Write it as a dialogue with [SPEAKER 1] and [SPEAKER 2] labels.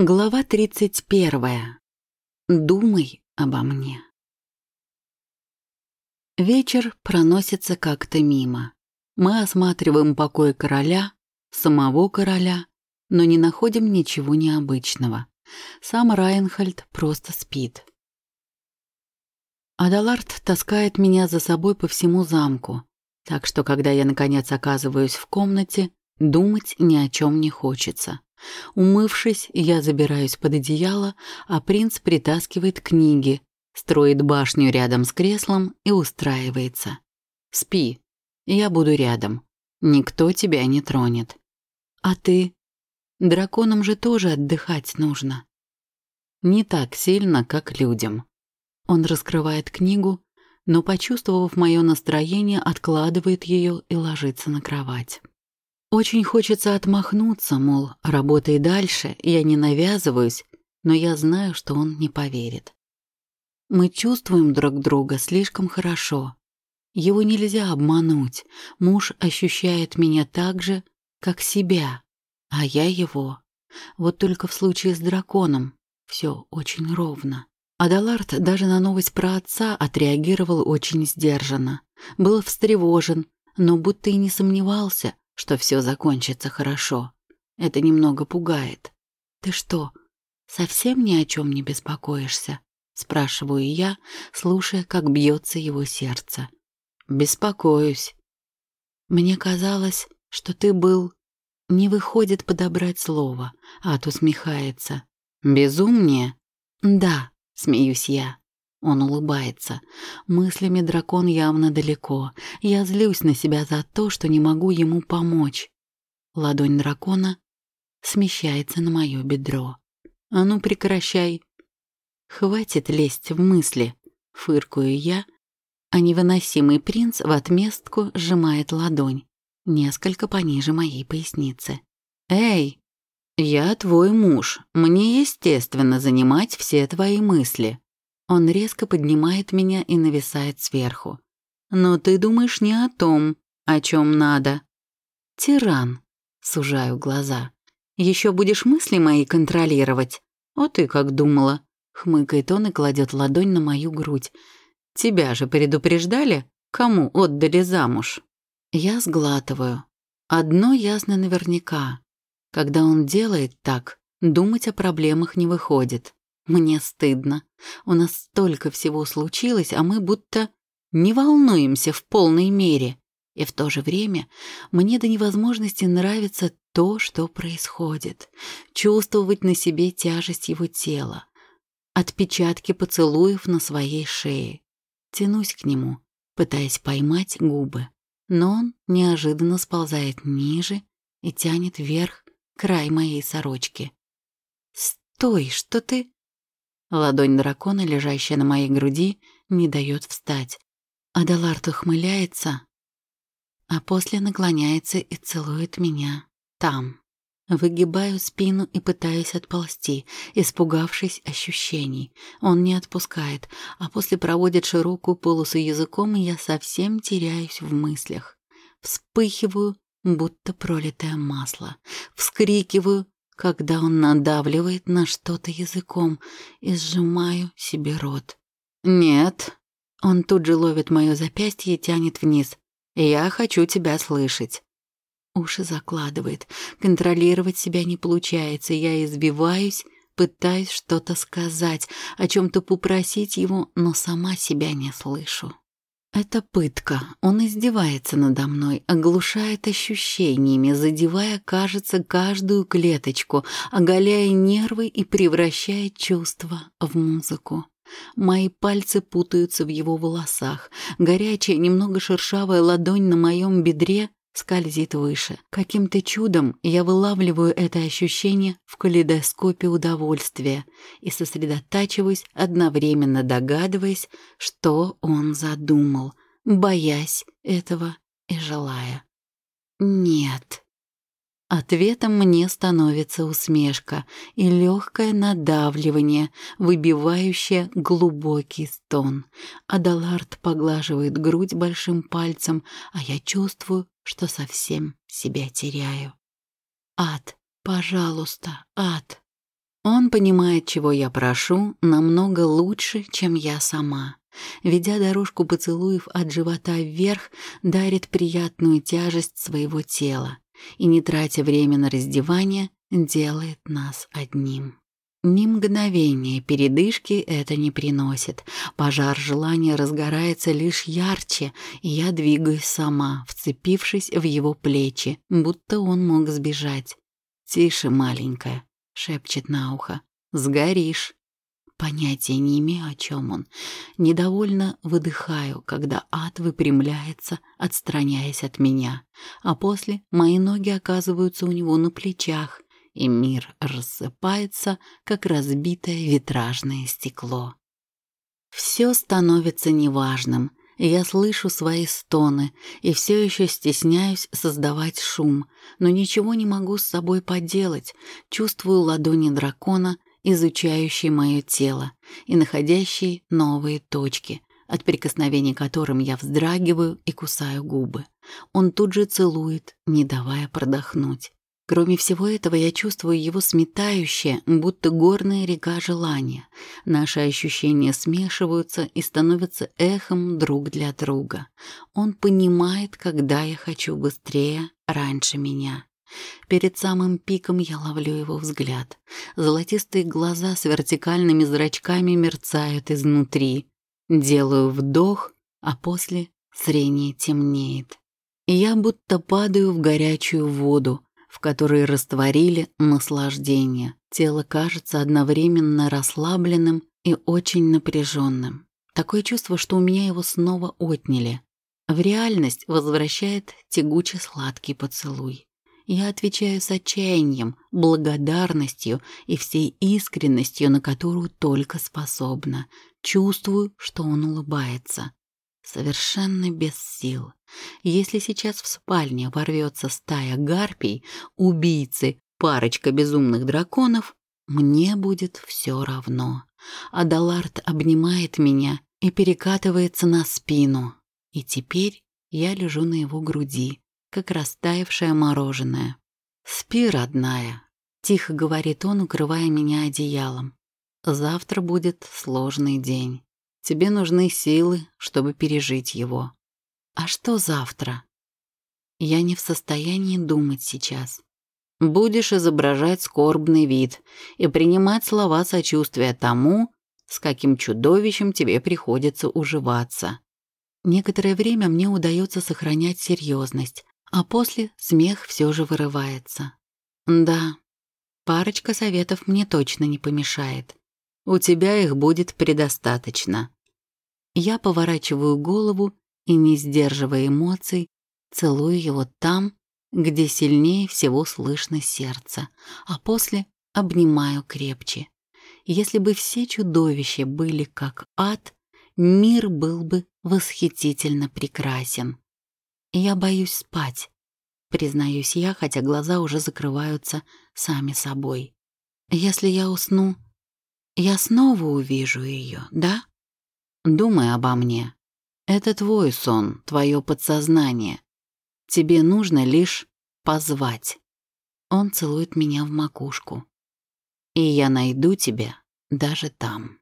[SPEAKER 1] Глава 31. Думай обо мне. Вечер проносится как-то мимо. Мы осматриваем покой короля, самого короля, но не находим ничего необычного. Сам Райнхольд просто спит. Адалард таскает меня за собой по всему замку, так что, когда я, наконец, оказываюсь в комнате, думать ни о чем не хочется. Умывшись, я забираюсь под одеяло, а принц притаскивает книги, строит башню рядом с креслом и устраивается. «Спи, я буду рядом. Никто тебя не тронет. А ты? Драконам же тоже отдыхать нужно. Не так сильно, как людям». Он раскрывает книгу, но, почувствовав мое настроение, откладывает ее и ложится на кровать. Очень хочется отмахнуться, мол, работай дальше, я не навязываюсь, но я знаю, что он не поверит. Мы чувствуем друг друга слишком хорошо. Его нельзя обмануть. Муж ощущает меня так же, как себя, а я его. Вот только в случае с драконом все очень ровно. Адалард даже на новость про отца отреагировал очень сдержанно. Был встревожен, но будто и не сомневался, что все закончится хорошо. Это немного пугает. Ты что, совсем ни о чем не беспокоишься? Спрашиваю я, слушая, как бьется его сердце. Беспокоюсь. Мне казалось, что ты был... Не выходит подобрать слово, Ат усмехается. Безумнее? Да, смеюсь я. Он улыбается. Мыслями дракон явно далеко. Я злюсь на себя за то, что не могу ему помочь. Ладонь дракона смещается на мое бедро. «А ну прекращай!» «Хватит лезть в мысли!» — фыркую я, а невыносимый принц в отместку сжимает ладонь, несколько пониже моей поясницы. «Эй, я твой муж, мне естественно занимать все твои мысли. Он резко поднимает меня и нависает сверху. «Но ты думаешь не о том, о чем надо». «Тиран», — сужаю глаза. Еще будешь мысли мои контролировать? О, ты как думала?» Хмыкает он и кладет ладонь на мою грудь. «Тебя же предупреждали, кому отдали замуж?» Я сглатываю. Одно ясно наверняка. Когда он делает так, думать о проблемах не выходит. Мне стыдно. У нас столько всего случилось, а мы будто не волнуемся в полной мере. И в то же время мне до невозможности нравится то, что происходит. Чувствовать на себе тяжесть его тела. Отпечатки поцелуев на своей шее. Тянусь к нему, пытаясь поймать губы. Но он неожиданно сползает ниже и тянет вверх край моей сорочки. «Стой, что ты...» Ладонь дракона, лежащая на моей груди, не дает встать. Адалард ухмыляется, а после наклоняется и целует меня там. Выгибаю спину и пытаюсь отползти, испугавшись ощущений. Он не отпускает, а после проводит широкую полосу языком, и я совсем теряюсь в мыслях. Вспыхиваю, будто пролитое масло. Вскрикиваю, когда он надавливает на что-то языком, и сжимаю себе рот. «Нет». Он тут же ловит мое запястье и тянет вниз. «Я хочу тебя слышать». Уши закладывает. Контролировать себя не получается. Я избиваюсь, пытаюсь что-то сказать, о чем-то попросить его, но сама себя не слышу. Это пытка. Он издевается надо мной, оглушает ощущениями, задевая, кажется, каждую клеточку, оголяя нервы и превращая чувства в музыку. Мои пальцы путаются в его волосах. Горячая, немного шершавая ладонь на моем бедре скользит выше. Каким-то чудом я вылавливаю это ощущение в калейдоскопе удовольствия и сосредотачиваюсь, одновременно догадываясь, что он задумал, боясь этого и желая. Нет. Ответом мне становится усмешка и легкое надавливание, выбивающее глубокий стон. Адалард поглаживает грудь большим пальцем, а я чувствую, что совсем себя теряю. Ад, пожалуйста, ад. Он понимает, чего я прошу, намного лучше, чем я сама. Ведя дорожку поцелуев от живота вверх, дарит приятную тяжесть своего тела и, не тратя время на раздевание, делает нас одним. Ни мгновения передышки это не приносит. Пожар желания разгорается лишь ярче, и я двигаюсь сама, вцепившись в его плечи, будто он мог сбежать. «Тише, маленькая», — шепчет на ухо. «Сгоришь». Понятия не имею, о чем он. Недовольно выдыхаю, когда ад выпрямляется, отстраняясь от меня. А после мои ноги оказываются у него на плечах, и мир рассыпается, как разбитое витражное стекло. Все становится неважным. Я слышу свои стоны и все еще стесняюсь создавать шум, но ничего не могу с собой поделать. Чувствую ладони дракона, изучающие мое тело и находящие новые точки, от прикосновений которым я вздрагиваю и кусаю губы. Он тут же целует, не давая продохнуть. Кроме всего этого, я чувствую его сметающее, будто горная река желания. Наши ощущения смешиваются и становятся эхом друг для друга. Он понимает, когда я хочу быстрее, раньше меня. Перед самым пиком я ловлю его взгляд. Золотистые глаза с вертикальными зрачками мерцают изнутри. Делаю вдох, а после зрение темнеет. Я будто падаю в горячую воду, в которой растворили наслаждение. Тело кажется одновременно расслабленным и очень напряженным. Такое чувство, что у меня его снова отняли. В реальность возвращает тягуче сладкий поцелуй. Я отвечаю с отчаянием, благодарностью и всей искренностью, на которую только способна. Чувствую, что он улыбается совершенно без сил. Если сейчас в спальне ворвется стая гарпий, убийцы, парочка безумных драконов, мне будет все равно. Адалард обнимает меня и перекатывается на спину. И теперь я лежу на его груди, как растаявшее мороженое. «Спи, родная», — тихо говорит он, укрывая меня одеялом. «Завтра будет сложный день». Тебе нужны силы, чтобы пережить его. А что завтра? Я не в состоянии думать сейчас. Будешь изображать скорбный вид и принимать слова сочувствия тому, с каким чудовищем тебе приходится уживаться. Некоторое время мне удается сохранять серьезность, а после смех все же вырывается. Да, парочка советов мне точно не помешает. У тебя их будет предостаточно. Я поворачиваю голову и, не сдерживая эмоций, целую его там, где сильнее всего слышно сердце, а после обнимаю крепче. Если бы все чудовища были как ад, мир был бы восхитительно прекрасен. Я боюсь спать, признаюсь я, хотя глаза уже закрываются сами собой. Если я усну, я снова увижу ее, да? Думай обо мне. Это твой сон, твое подсознание. Тебе нужно лишь позвать. Он целует меня в макушку. И я найду тебя даже там.